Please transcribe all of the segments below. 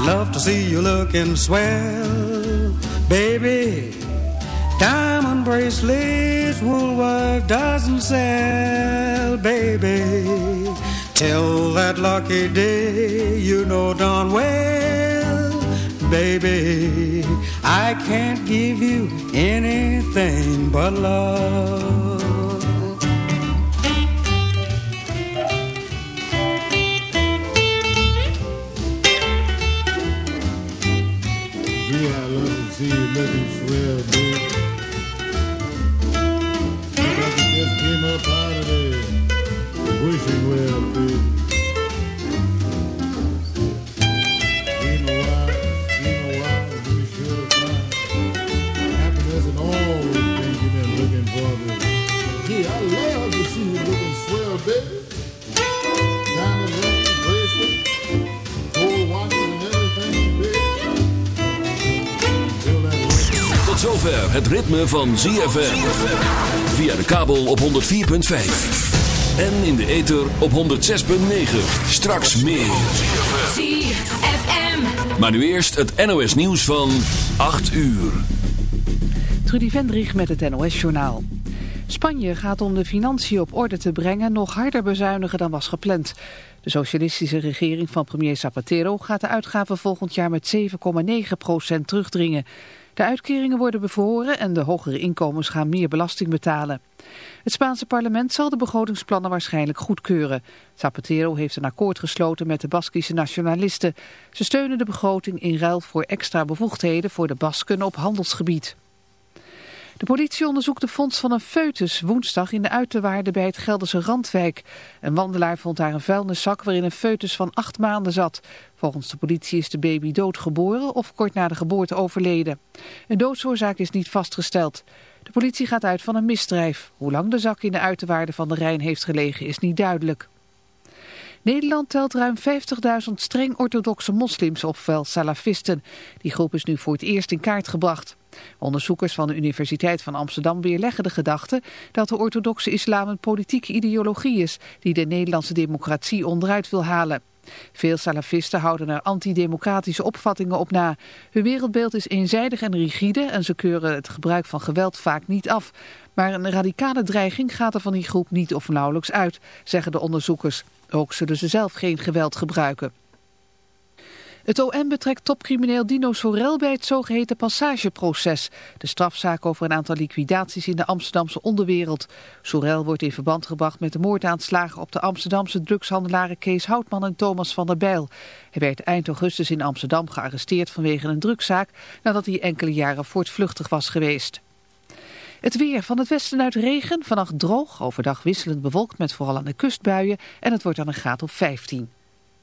I'd love to see you looking swell, baby. Diamond bracelets, Woolworth doesn't sell, baby. Till that lucky day, you know darn well, baby, I can't give you anything but love. Het ritme van ZFM. Via de kabel op 104.5. En in de ether op 106.9. Straks meer. ZFM. Maar nu eerst het NOS nieuws van 8 uur. Trudy Vendrich met het NOS journaal. Spanje gaat om de financiën op orde te brengen nog harder bezuinigen dan was gepland. De socialistische regering van premier Zapatero gaat de uitgaven volgend jaar met 7,9% terugdringen. De uitkeringen worden bevroren en de hogere inkomens gaan meer belasting betalen. Het Spaanse parlement zal de begrotingsplannen waarschijnlijk goedkeuren. Zapatero heeft een akkoord gesloten met de Baskische nationalisten. Ze steunen de begroting in ruil voor extra bevoegdheden voor de Basken op handelsgebied. De politie onderzoekt de fonds van een foetus woensdag in de uiterwaarden bij het Gelderse Randwijk. Een wandelaar vond daar een vuilniszak waarin een foetus van acht maanden zat. Volgens de politie is de baby doodgeboren of kort na de geboorte overleden. Een doodsoorzaak is niet vastgesteld. De politie gaat uit van een misdrijf. Hoe lang de zak in de uiterwaarden van de Rijn heeft gelegen is niet duidelijk. Nederland telt ruim 50.000 streng orthodoxe moslims, ofwel salafisten. Die groep is nu voor het eerst in kaart gebracht. Onderzoekers van de Universiteit van Amsterdam weerleggen de gedachte dat de orthodoxe islam een politieke ideologie is die de Nederlandse democratie onderuit wil halen. Veel salafisten houden er antidemocratische opvattingen op na. Hun wereldbeeld is eenzijdig en rigide en ze keuren het gebruik van geweld vaak niet af. Maar een radicale dreiging gaat er van die groep niet of nauwelijks uit, zeggen de onderzoekers. Ook zullen ze zelf geen geweld gebruiken. Het OM betrekt topcrimineel Dino Sorel bij het zogeheten passageproces. De strafzaak over een aantal liquidaties in de Amsterdamse onderwereld. Sorel wordt in verband gebracht met de moordaanslagen op de Amsterdamse drugshandelaren Kees Houtman en Thomas van der Bijl. Hij werd eind augustus in Amsterdam gearresteerd vanwege een drugszaak nadat hij enkele jaren voortvluchtig was geweest. Het weer van het westen uit regen, vannacht droog, overdag wisselend bewolkt met vooral aan de kustbuien en het wordt dan een graad of 15.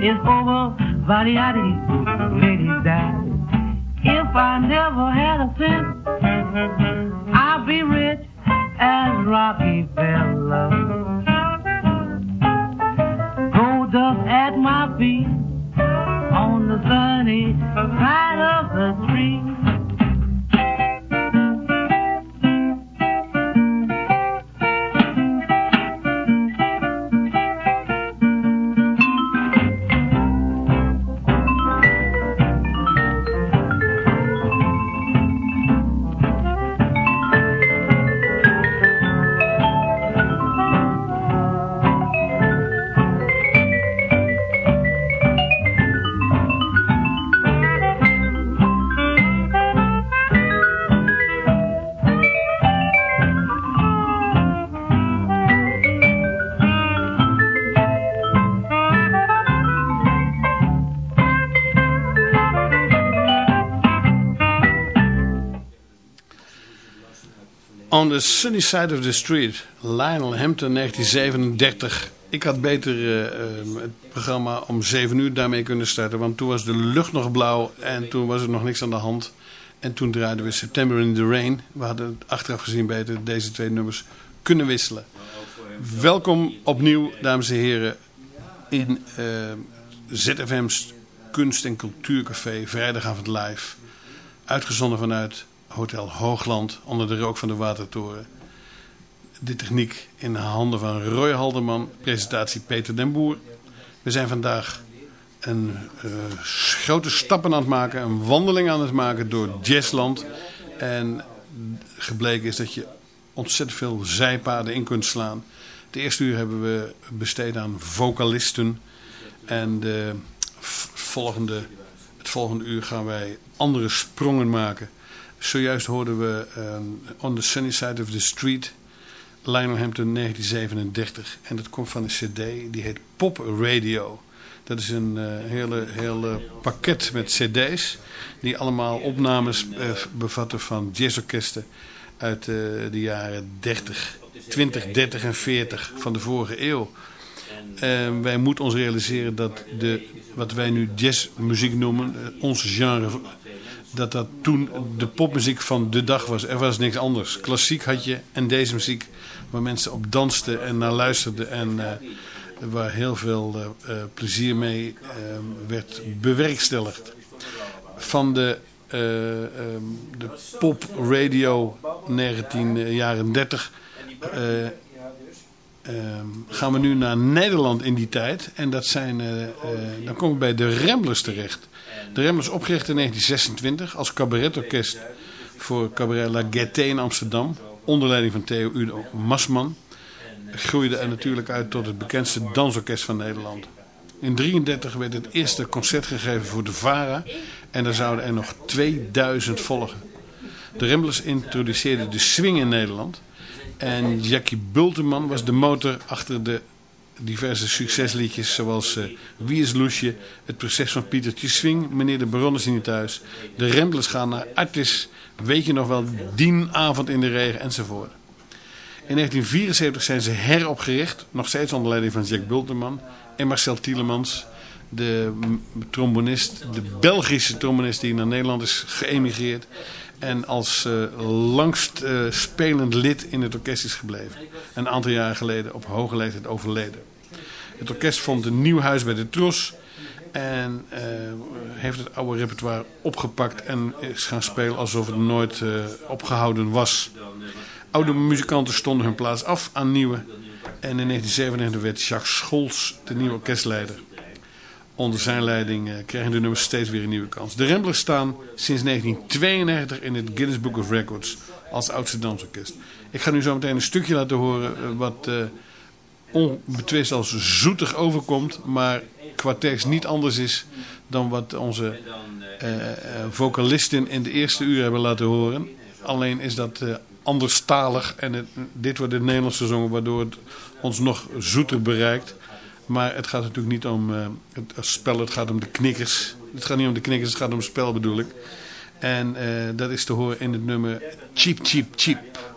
It's over, Variati, lady died. If I never had a cent, I'd be rich as Rocky Rockefeller. Gold dust at my feet on the sunny side of the street. On the Sunny Side of the Street, Lionel Hampton 1937. Ik had beter eh, eh, het programma om 7 uur daarmee kunnen starten, want toen was de lucht nog blauw en toen was er nog niks aan de hand. En toen draaiden we September in the Rain. We hadden achteraf gezien beter deze twee nummers kunnen wisselen. Welkom opnieuw, dames en heren, in eh, ZFM's Kunst- en Cultuurcafé, vrijdagavond live. Uitgezonden vanuit Hotel Hoogland onder de rook van de Watertoren. De techniek in de handen van Roy Halderman, presentatie Peter den Boer. We zijn vandaag een uh, grote stappen aan het maken, een wandeling aan het maken door Jazzland. En gebleken is dat je ontzettend veel zijpaden in kunt slaan. De eerste uur hebben we besteed aan vocalisten. En de volgende, het volgende uur gaan wij andere sprongen maken. Zojuist hoorden we um, On the Sunny Side of the Street, Lionel Hampton 1937. En dat komt van een cd, die heet Pop Radio. Dat is een uh, hele, hele pakket met cd's, die allemaal opnames uh, bevatten van jazzorkesten uit uh, de jaren 30, 20, 30 en 40 van de vorige eeuw. Uh, wij moeten ons realiseren dat de, wat wij nu jazzmuziek noemen, onze genre, dat dat toen de popmuziek van de dag was. Er was niks anders. Klassiek had je en deze muziek waar mensen op dansten en naar luisterden en uh, waar heel veel plezier mee werd bewerkstelligd. Van de, um, de pop radio 19 jaren 30 Uh, gaan we nu naar Nederland in die tijd. En dat zijn, dan komen we bij de Ramblers terecht. De Ramblers opgericht in 1926 als cabaretorkest voor Cabaret La Gaieté in Amsterdam. Onder leiding van Theo Udo Masman. Groeide er natuurlijk uit tot het bekendste dansorkest van Nederland. In 1933 werd het eerste concert gegeven voor de VARA. En er zouden er nog 2000 volgen. De Ramblers introduceerden de swing in Nederland... En Jackie Bulteman was de motor achter de diverse succesliedjes zoals uh, Wie is Loesje, Het proces van Pietertje Swing, Meneer de Baron is niet thuis, De Remblers gaan naar Artis, Weet je nog wel, Dienavond in de regen enzovoort. In 1974 zijn ze heropgericht, nog steeds onder leiding van Jack Bulteman en Marcel Tielemans, de trombonist, de Belgische trombonist die naar Nederland is geëmigreerd en als uh, langst uh, spelend lid in het orkest is gebleven. Een aantal jaren geleden op hoge leeftijd overleden. Het orkest vond een nieuw huis bij de Tros. En uh, heeft het oude repertoire opgepakt en is gaan spelen alsof het nooit opgehouden was. Oude muzikanten stonden hun plaats af aan nieuwe. En in 1997 werd Jacques Scholz de nieuwe orkestleider. onder zijn leiding krijgen de nummers steeds weer een nieuwe kans. De Ramblers staan sinds 1992 in het Guinness Book of Records als oudste dansorkest. Ik ga nu zo meteen een stukje laten horen wat onbetwist als zoetig overkomt, maar qua tekst niet anders is dan wat onze uh, vocalisten in de eerste uur hebben laten horen. Alleen is dat uh, anderstalig en dit wordt in het Nederlands waardoor het ons nog zoeter bereikt. Maar het gaat natuurlijk niet om het spel, het gaat om de knikkers. Het gaat niet om de knikkers, het gaat om het spel bedoel ik. En dat is te horen in het nummer Cheap Cheap Cheap.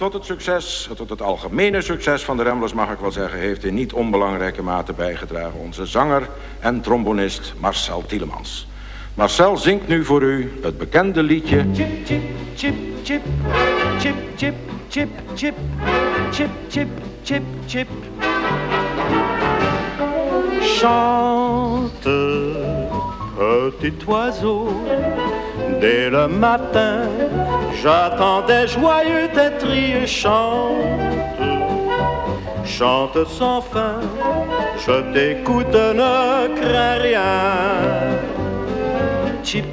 Tot het succes, tot het algemene succes van de Ramblers mag ik wel zeggen... heeft in niet onbelangrijke mate bijgedragen onze zanger en trombonist Marcel Tielemans. Marcel zingt nu voor u het bekende liedje... Chip, chip, chip, chip, chip, chip, chip, chip, chip, chip, chip, chip. Chante, petit oiseau, dès le matin, j'attendais joyeux tes chante, chante sans fin, je t'écoute, ne crains rien. Chip,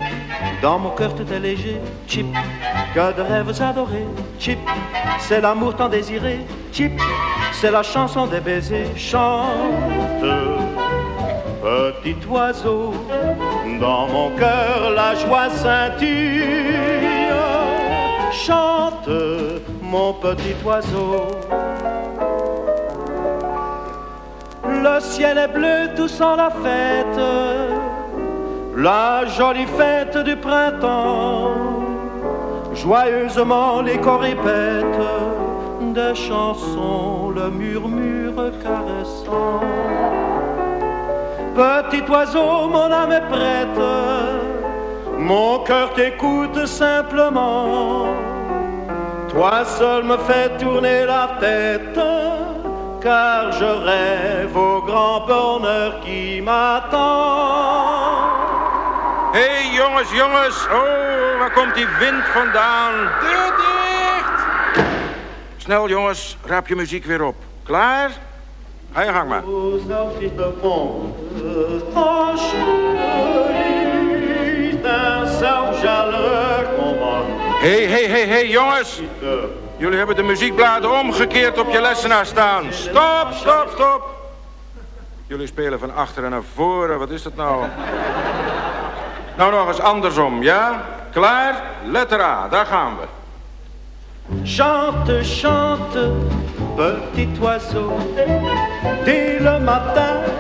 dans mon cœur tout est léger, chip, que de rêves adorés, chip, c'est l'amour tant désiré, chip, c'est la chanson des baisers, chante, petit oiseau, dans mon cœur la joie scintille, chante, mon petit oiseau. Le ciel est bleu, tout sent la fête la jolie fête du printemps. Joyeusement les corps répètent des chansons, le murmure caressant. Petit oiseau, mon âme est prête, mon cœur t'écoute simplement. Toi seul me fais tourner la tête, car je rêve au grand bonheur qui m'attend. Hé hey, jongens, jongens. Oh, waar komt die wind vandaan? Deur dicht! Snel jongens, raap je muziek weer op. Klaar? Ga je gang maar. Hé, hé, hé, hé, jongens. Jullie hebben de muziekbladen omgekeerd op je lessenaar staan. Stop, stop, stop. Jullie spelen van achteren naar voren. Wat is dat nou? Nou nog eens andersom, ja? Klaar? Letter A, daar gaan we. Chante, chante, petit oiseau. Dès le matin,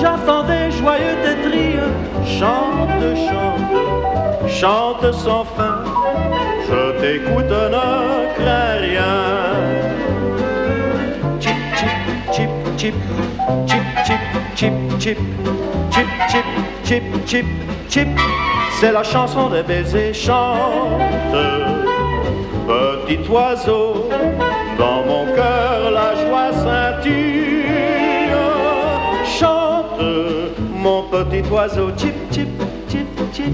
j'attendais joyeux trilles. Chante, chante, chante sans fin. Je t'écoute, ne crains rien. Chip, chip, chip, chip, chip, chip, chip, chip, chip, chip, chip, chip. chip, c'est la chanson des baisers chante. Petit oiseau, dans mon cœur la joie scintille. Mon petit oiseau, chip, chip, chip, chip,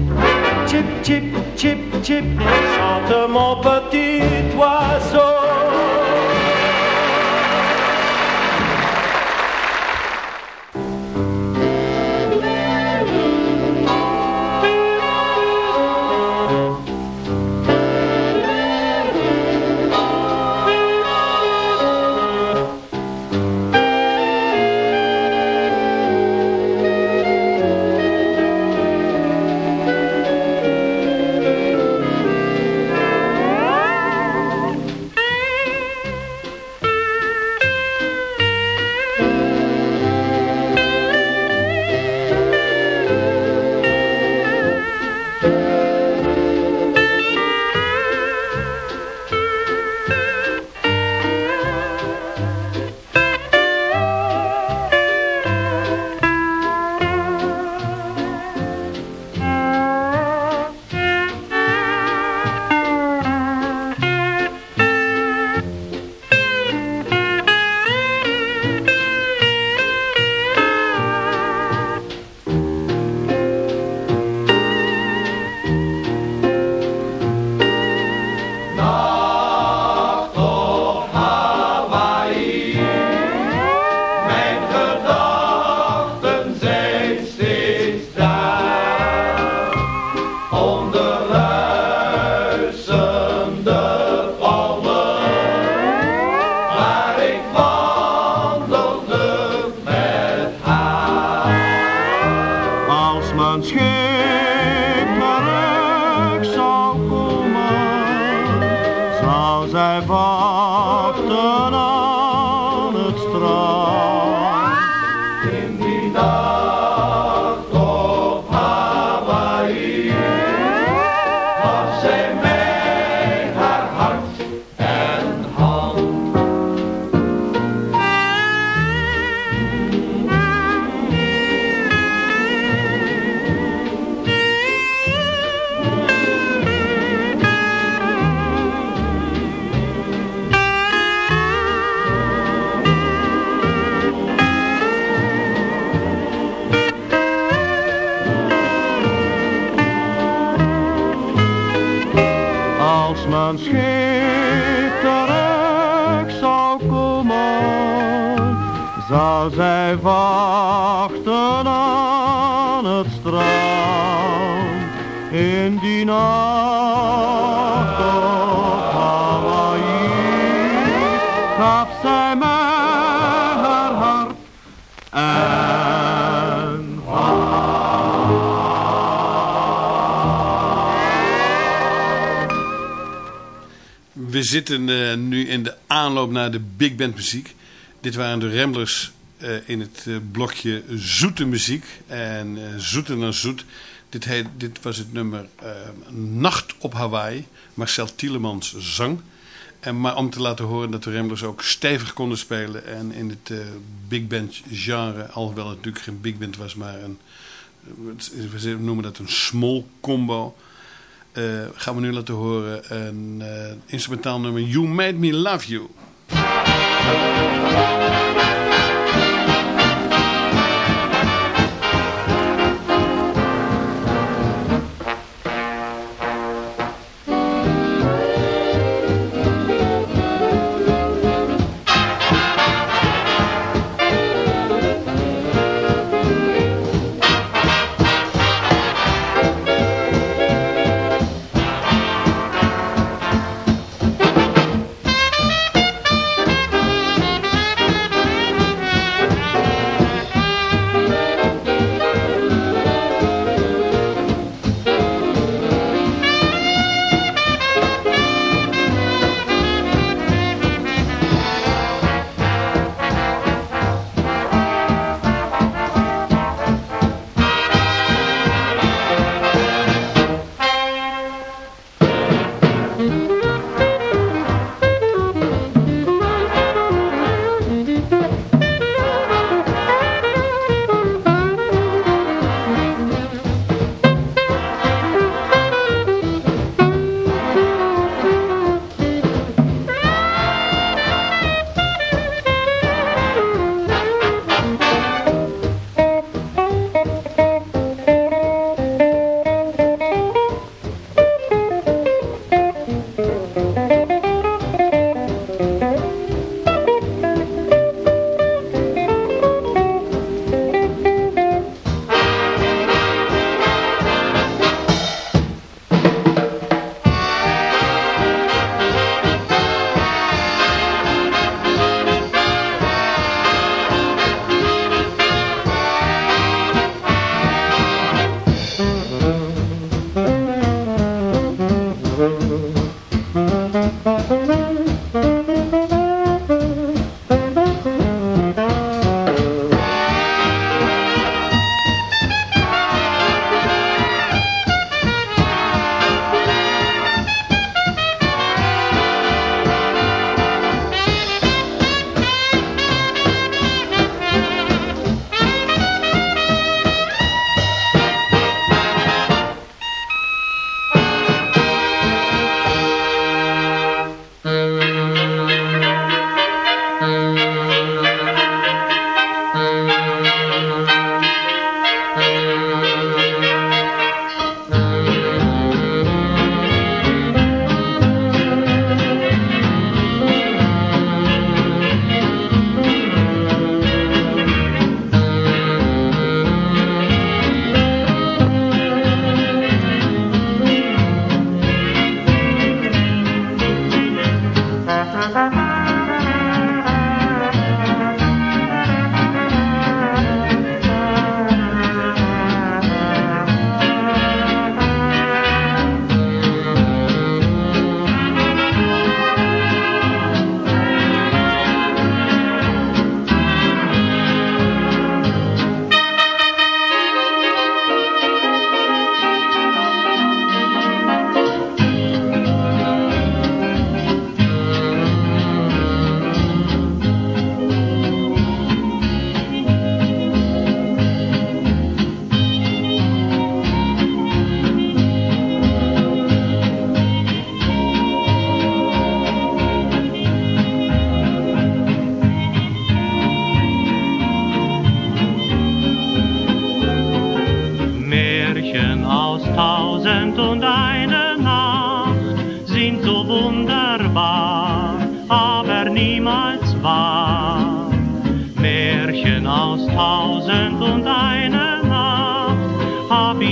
chip, chip, chip, chip. Chante mon petit oiseau. Zitten eh, nu in de aanloop naar de big band muziek. Dit waren de Ramblers eh, in het eh, blokje zoete muziek. En zoeter dan zoet. Dit, dit was het nummer Nacht op Hawaii. Marcel Tielemans zang. En, maar om te laten horen dat de Ramblers ook stevig konden spelen. En in het big band genre, alhoewel het natuurlijk geen big band was, maar een, we noemen dat een small combo. Eh, gaan we nu laten horen een eh, instrumentaal nummer You Made Me Love You.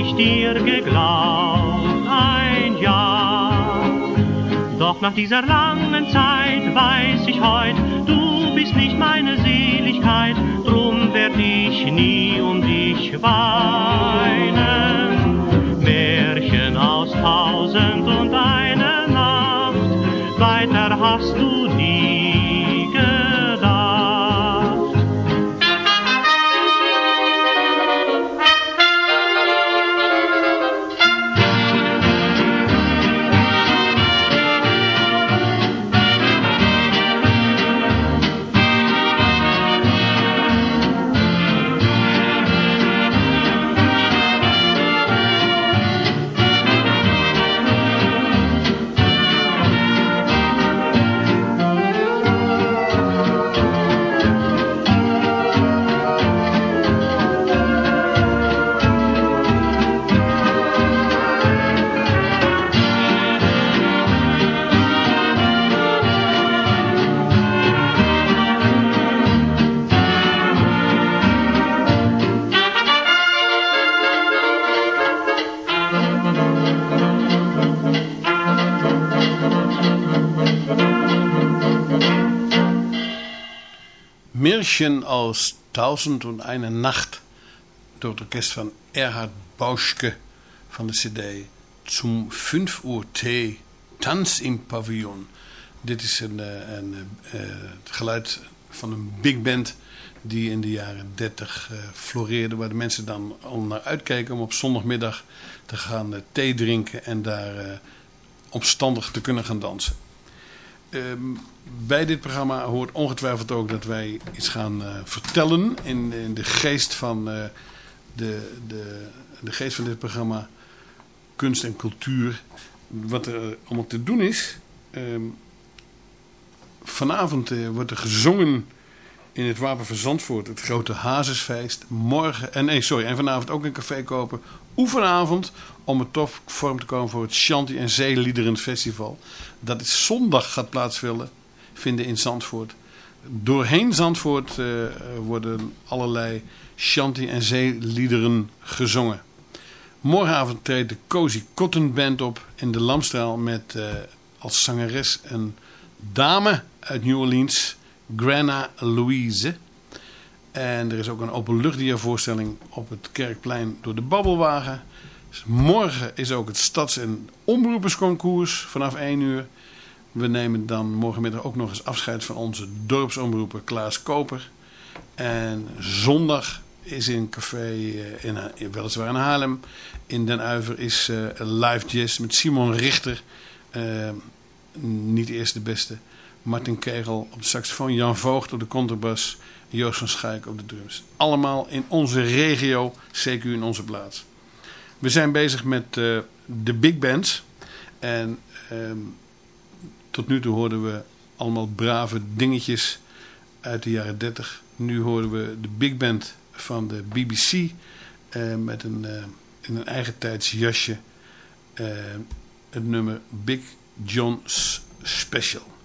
Ich dir geglaubt, ein Jahr. Doch nach dieser langen Zeit weiß ich heut, du bist nicht meine Seligkeit, drum werd ich nie um dich weinen. Märchen aus tausend und eine Nacht, weiter hast du nie Märchen aus Tausend und eine Nacht door het orkest van Erhard Bauschke van de cd Zum 5 uur thee, Tanz im Pavillon. Dit is een, eh, een, eh, het geluid van een big band die in de jaren 30 uh, floreerde. Waar de mensen dan al naar uitkeken om op zondagmiddag te gaan thee drinken en daar omstandig te kunnen gaan dansen. Ehm, bij dit programma hoort ongetwijfeld ook dat wij iets gaan uh, vertellen in, in, de geest van uh, de, de, de geest van dit programma kunst en cultuur. Wat er allemaal te doen is. Um, vanavond uh, wordt er gezongen in het Wapen van Zandvoort, het grote Hazesfeest. Morgen, en nee, sorry, en vanavond ook een café kopen. Oefenavond om het tof vorm te komen voor het Shanti en Zeeliederen Festival. Dat is zondag gaat plaatsvinden vinden in Zandvoort. Doorheen Zandvoort uh, worden allerlei Shanti en zeeliederen gezongen. Morgenavond treedt de Cozy Cotton Band op in de Lamstraal met uh, als zangeres een dame uit New Orleans, Grana Louise. En er is ook een openluchtdiavoorstelling op het Kerkplein door de Babbelwagen. Morgen is ook het Stads- en Omroepersconcours vanaf 1 uur. We nemen dan morgenmiddag ook nog eens afscheid van onze dorpsomroeper Klaas Koper. En zondag is in café, in, in, weliswaar in Haarlem, in Den Uiver, is uh, live jazz met Simon Richter. Uh, niet eerst de beste. Martin Kegel op de saxofoon, Jan Voogd op de contrabas, Joost van Schaik op de drums. Allemaal in onze regio, CQ in onze plaats. We zijn bezig met uh, de big bands. En um, tot nu toe hoorden we allemaal brave dingetjes uit de jaren 30. Nu horen we de big band van de BBC uh, met een, uh, in een eigen tijds jasje uh, het nummer Big John's Special.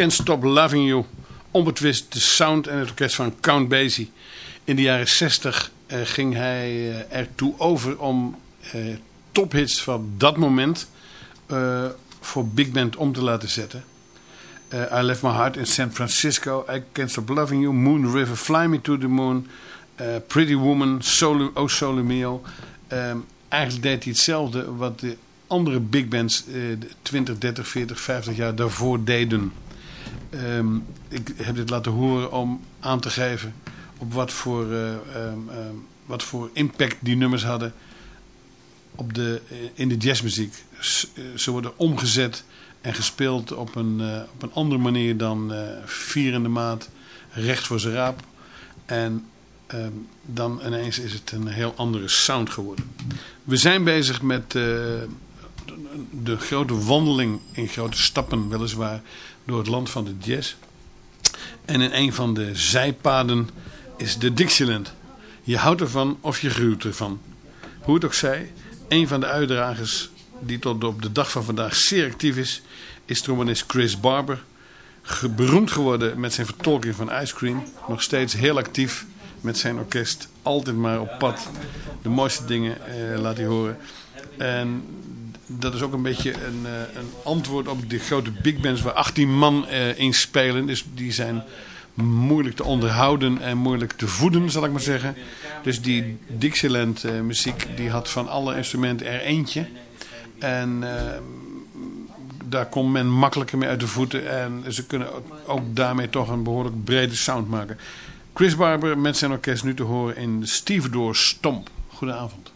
Can't Stop Loving You. Onbetwist de sound en het orkest van Count Basie. In de jaren 60 uh, ging hij uh, ertoe over om uh, tophits van dat moment voor big band om te laten zetten. I Left My Heart in San Francisco, I Can't Stop Loving You, Moon River, Fly Me to the Moon, Pretty Woman, Solo, Oh Sole Mio. Eigenlijk deed hij hetzelfde wat de andere big bands 20, 30, 40, 50 jaar daarvoor deden. Um, ik heb dit laten horen om aan te geven op wat voor, uh, um, um, wat voor impact die nummers hadden op de, in de jazzmuziek. Ze worden omgezet en gespeeld op een, op een andere manier dan uh, vierende maat, recht voor zijn raap. En dan ineens is het een heel andere sound geworden. We zijn bezig met de grote wandeling in grote stappen weliswaar door het land van de jazz. En in een van de zijpaden is de Dixieland. Je houdt ervan of je gruwt ervan. Hoe het ook zij, een van de uitdragers die tot op de dag van vandaag zeer actief is, is trombonist Chris Barber. Beroemd geworden met zijn vertolking van Ice Cream. Nog steeds heel actief met zijn orkest. Altijd maar op pad. De mooiste dingen eh, laat hij horen. En dat is ook een beetje een, uh, een, antwoord op de grote big bands waar 18 man uh, in spelen. Dus die zijn moeilijk te onderhouden en moeilijk te voeden, zal ik maar zeggen. Dus die Dixieland uh, muziek, die had van alle instrumenten er eentje. En daar komt men makkelijker mee uit de voeten. En ze kunnen ook daarmee toch een behoorlijk brede sound maken. Chris Barber met zijn orkest nu te horen in Stevedore Stomp. Goedenavond.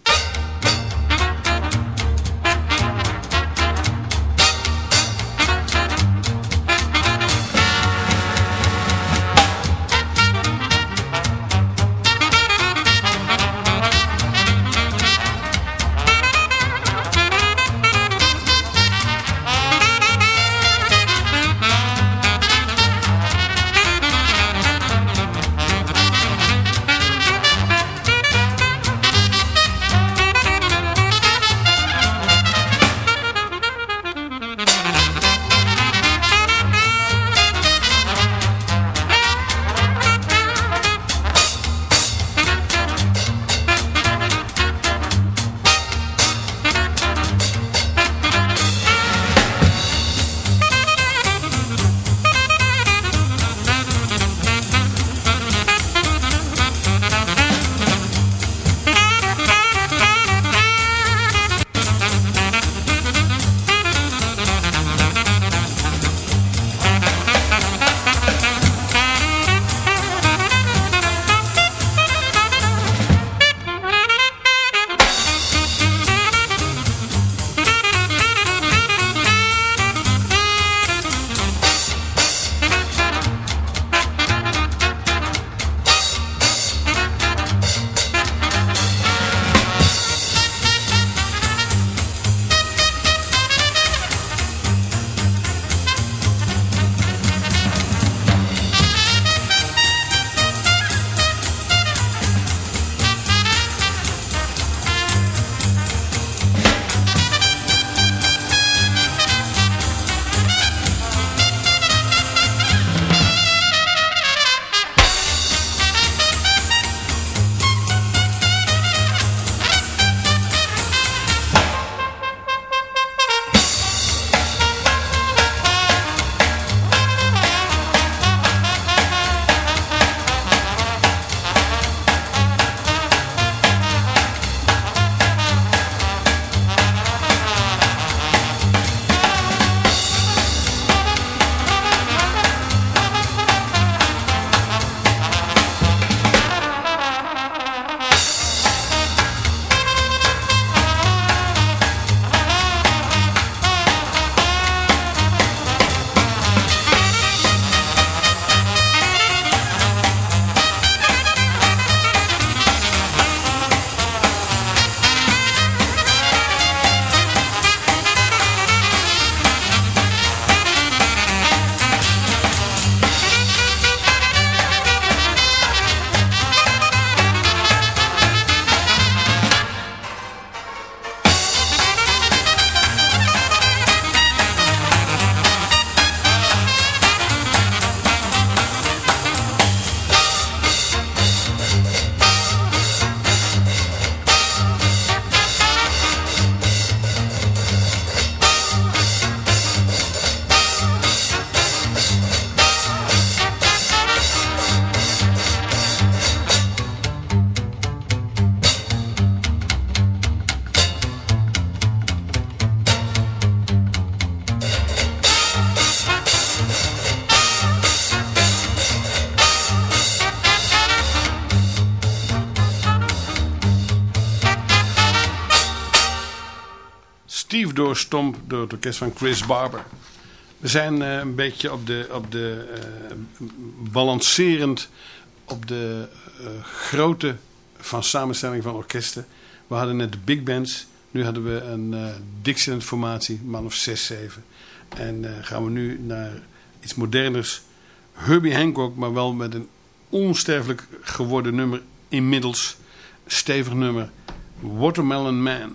Door het orkest van Chris Barber. We zijn uh, een beetje op de, op de uh, balancerend op de uh, grootte van samenstelling van orkesten. We hadden net de big bands. Nu hadden we een Dixieland formatie, man of 6, 7. En gaan we nu naar iets moderners. Herbie Hancock, maar wel met een onsterfelijk geworden nummer inmiddels. Stevig nummer. Watermelon Man.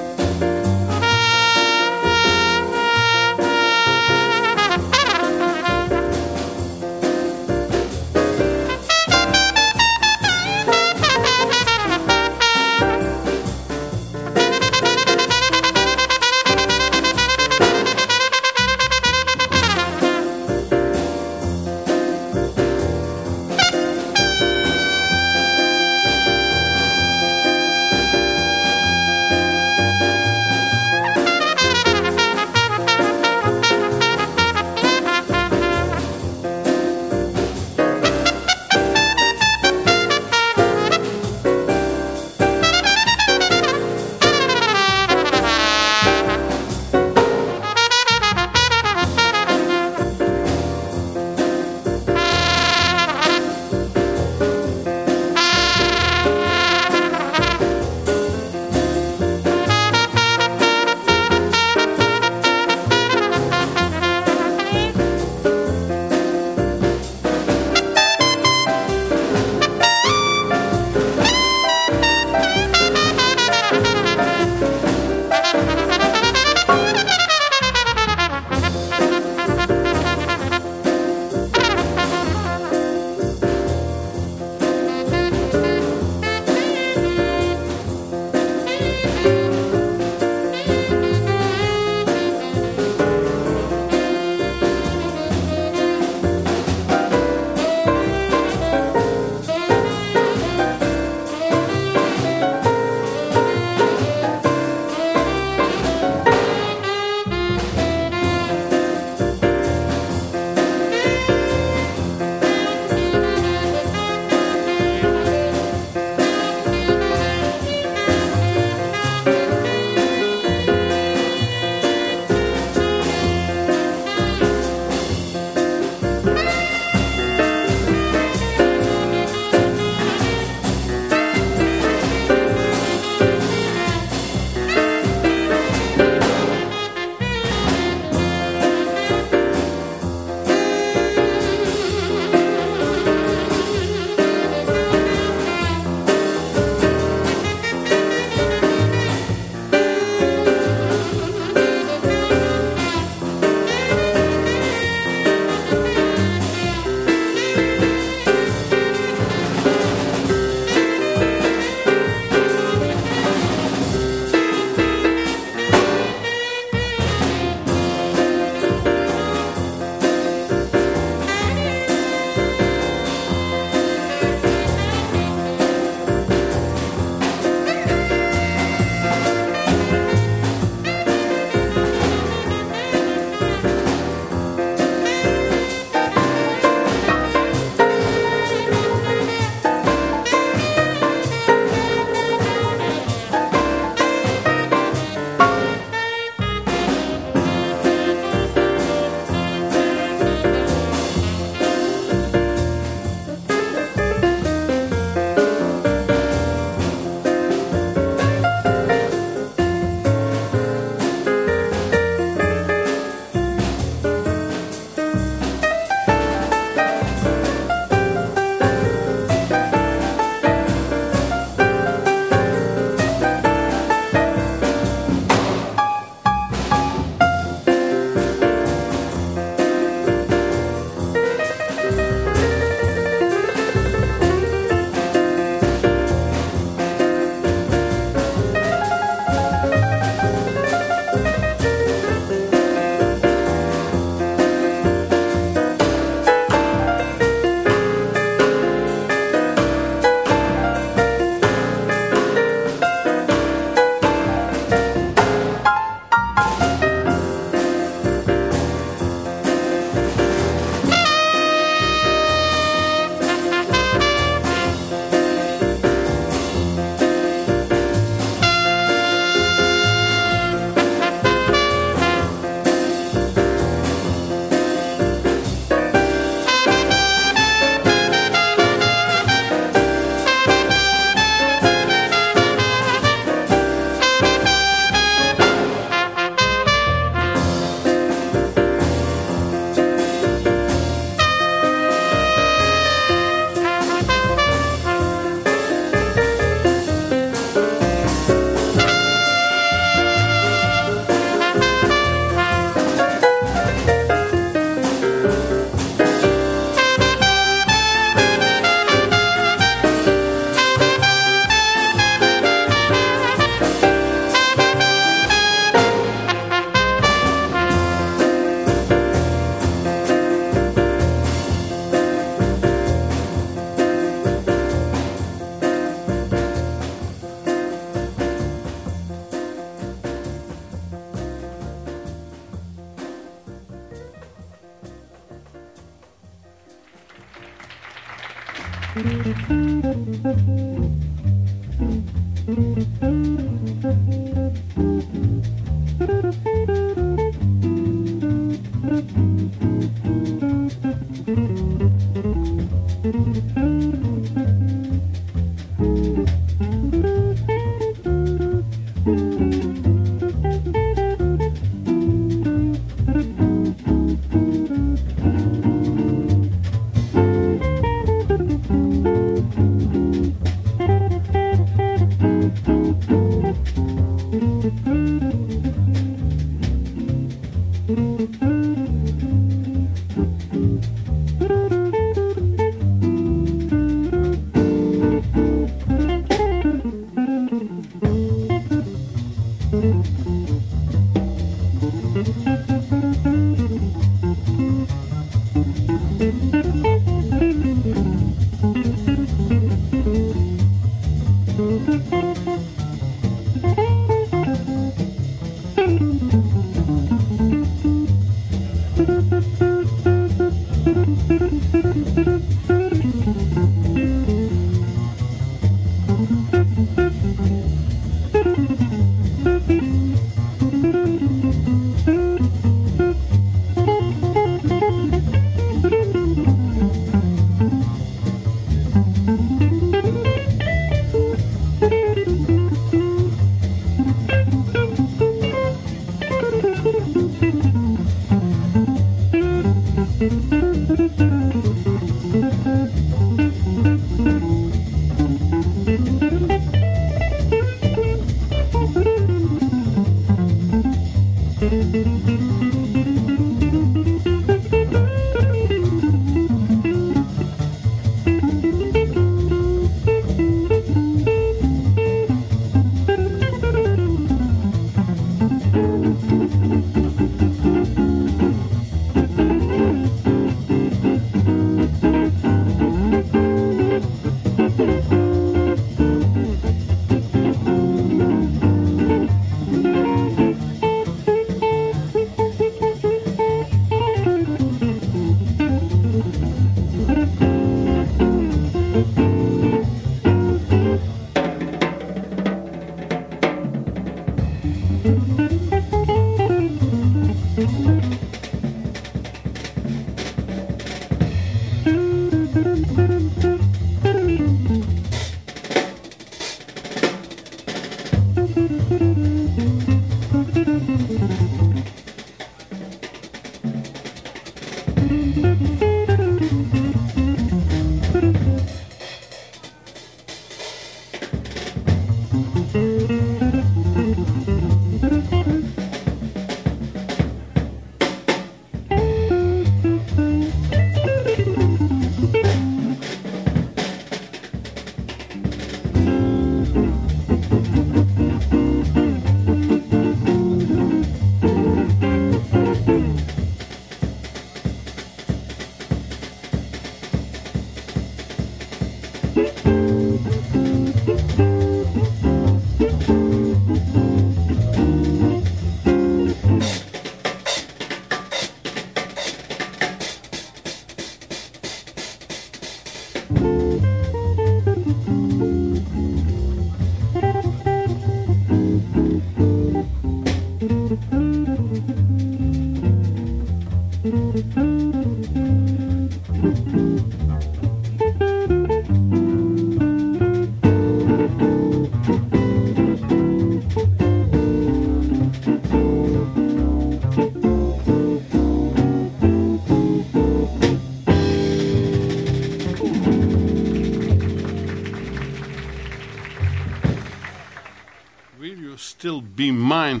Be Mine,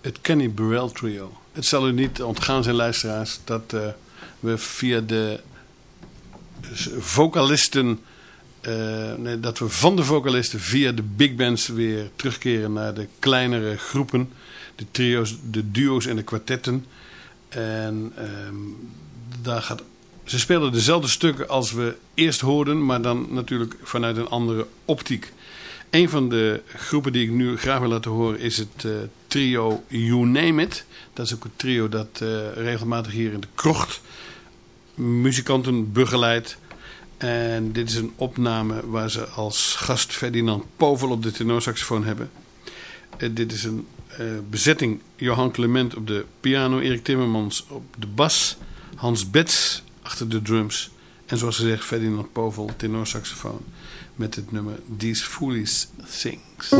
het Kenny Burrell trio. Het zal u niet ontgaan zijn, luisteraars, dat uh, we via de vocalisten, uh, nee, dat we van de vocalisten via de big bands weer terugkeren naar de kleinere groepen. De trio's, de duo's en de kwartetten. En um, daar gaat, ze spelen dezelfde stukken als we eerst hoorden, maar dan natuurlijk vanuit een andere optiek. Een van de groepen die ik nu graag wil laten horen is het uh, trio You Name It. Dat is ook een trio dat uh, regelmatig hier in de krocht muzikanten begeleidt. En dit is een opname waar ze als gast Ferdinand Povel op de tenorsaxofoon hebben. Uh, dit is een bezetting Johan Clement op de piano, Erik Timmermans op de bas, Hans Betts achter de drums en zoals gezegd Ferdinand Povel tenorsaxofoon met het nummer These Foolish Things.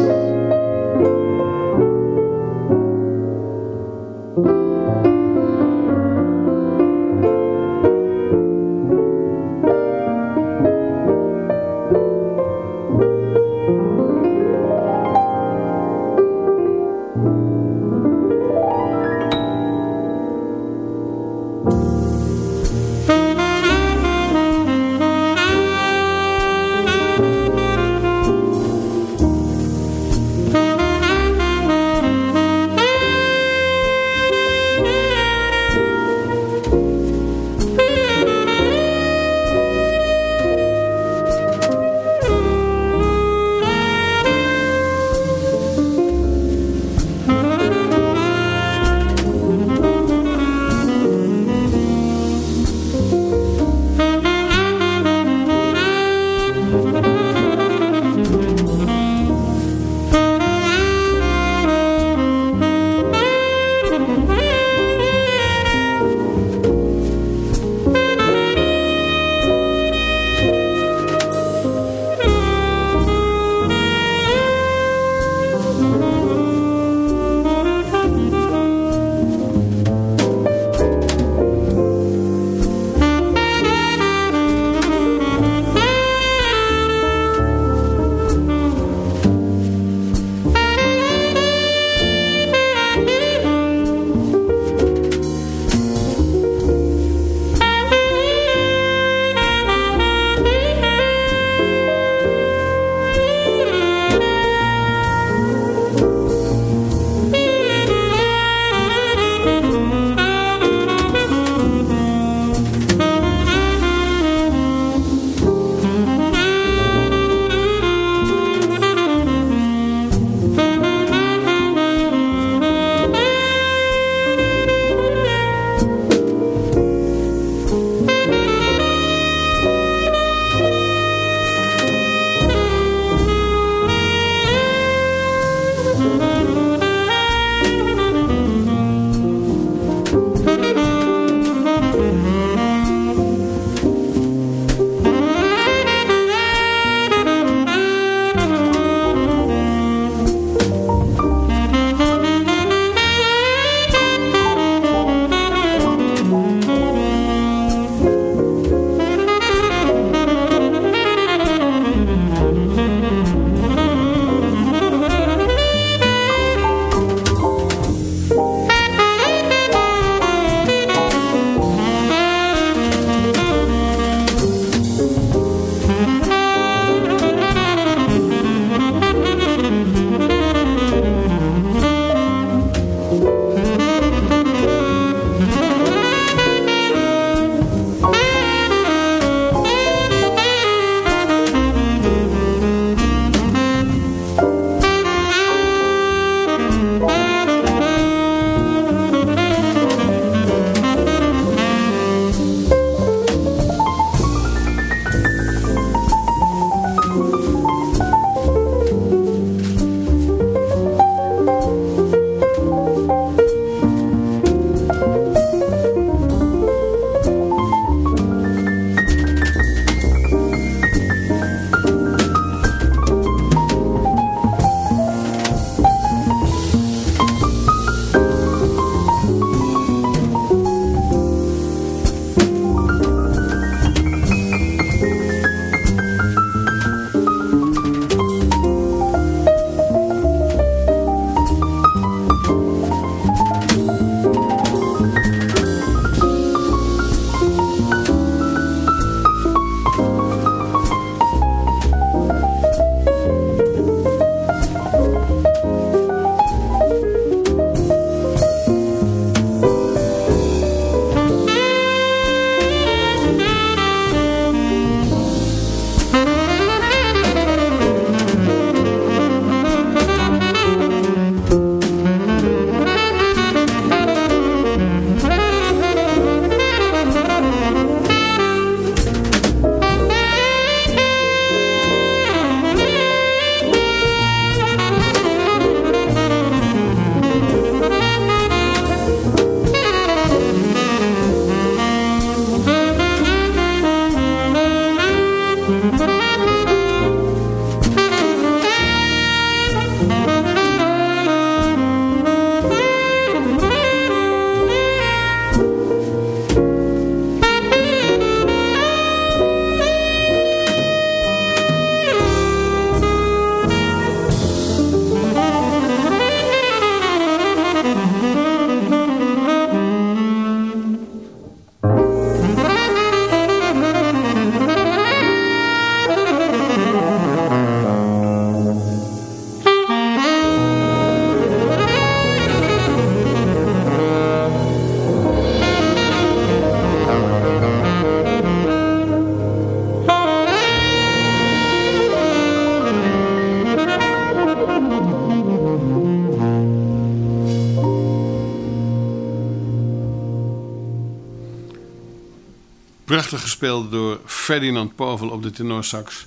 Prachtig gespeeld door Ferdinand Povel op de tenorsax.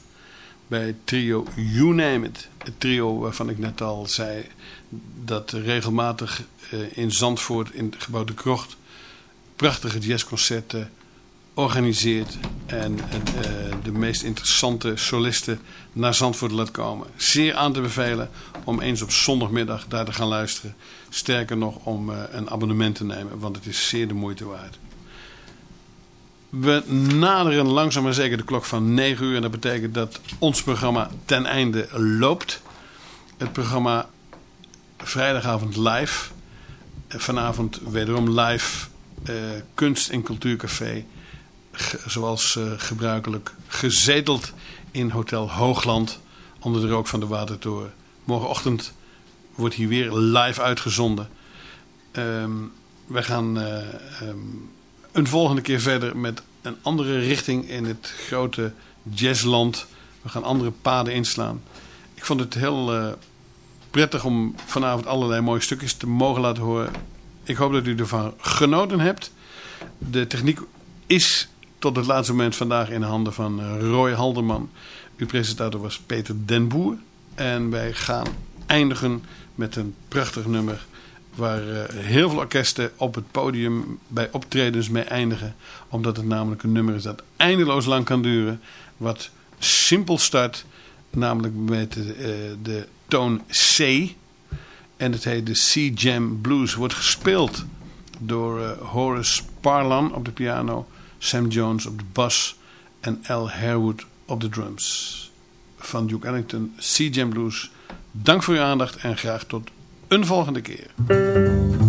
Bij trio You Name It. Het trio waarvan ik net al zei dat regelmatig uh, in Zandvoort in het gebouw De Krocht prachtige jazzconcerten organiseert en uh, de meest interessante solisten naar Zandvoort laat komen. Zeer aan te bevelen om eens op zondagmiddag daar te gaan luisteren. Sterker nog om uh, een abonnement te nemen, want het is zeer de moeite waard. We naderen langzaam maar zeker de klok van 9 uur en dat betekent dat ons programma ten einde loopt. Het programma vrijdagavond live. Vanavond wederom live uh, kunst- en cultuurcafé. Zoals uh, gebruikelijk gezeteld in Hotel Hoogland onder de rook van de Watertoren. Morgenochtend wordt hier weer live uitgezonden. Um, wij gaan um, een volgende keer verder met een andere richting in het grote jazzland. We gaan andere paden inslaan. Ik vond het heel uh, prettig om vanavond allerlei mooie stukjes te mogen laten horen. Ik hoop dat u ervan genoten hebt. De techniek is tot het laatste moment vandaag in de handen van eh, Roy Halderman. Uw presentator was Peter Den Boer. En wij gaan eindigen met een prachtig nummer waar uh, heel veel orkesten op het podium bij optredens mee eindigen. Omdat het namelijk een nummer is dat eindeloos lang kan duren. Wat simpel start, namelijk met de, uh, de toon C. En het heet de C-Jam Blues. Wordt gespeeld door uh, Horace Parlan op de piano, Sam Jones op de bas en Al Harewood op de drums. Van Duke Ellington, C-Jam Blues. Dank voor uw aandacht en graag tot een volgende keer.